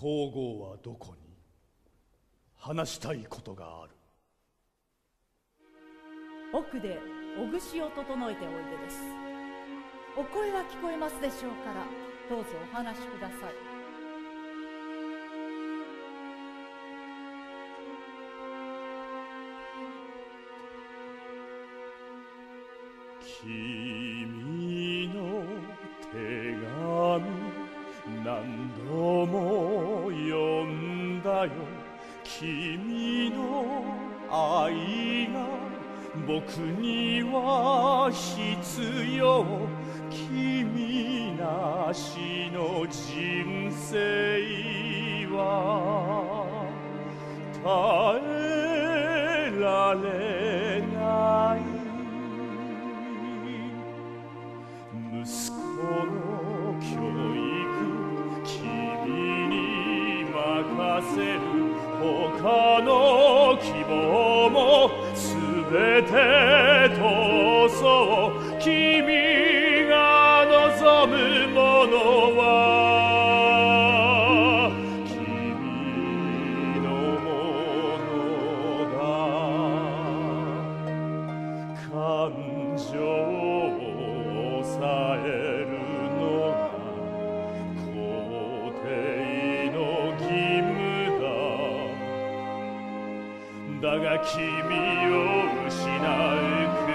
皇后はどこに？話したいことがある。奥でお串を整えておいでです。お声は聞こえますでしょうからどうぞお話しください。君何度も読んだよ。君の愛が僕には必要。君なしの人生は耐えられない。息子すべて通そう君 だが君を失う。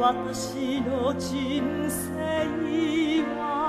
私の人生は。